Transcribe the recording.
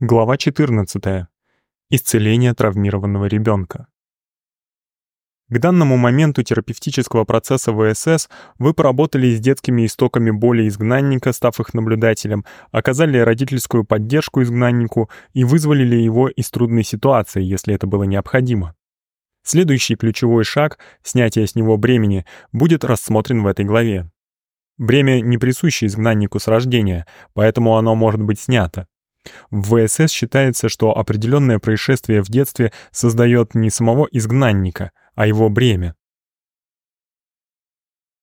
Глава 14. Исцеление травмированного ребенка. К данному моменту терапевтического процесса ВСС вы поработали с детскими истоками боли изгнанника, став их наблюдателем, оказали родительскую поддержку изгнаннику и вызволили его из трудной ситуации, если это было необходимо. Следующий ключевой шаг — снятие с него бремени — будет рассмотрен в этой главе. Бремя не присуще изгнаннику с рождения, поэтому оно может быть снято. В ВСС считается, что определенное происшествие в детстве создает не самого изгнанника, а его бремя.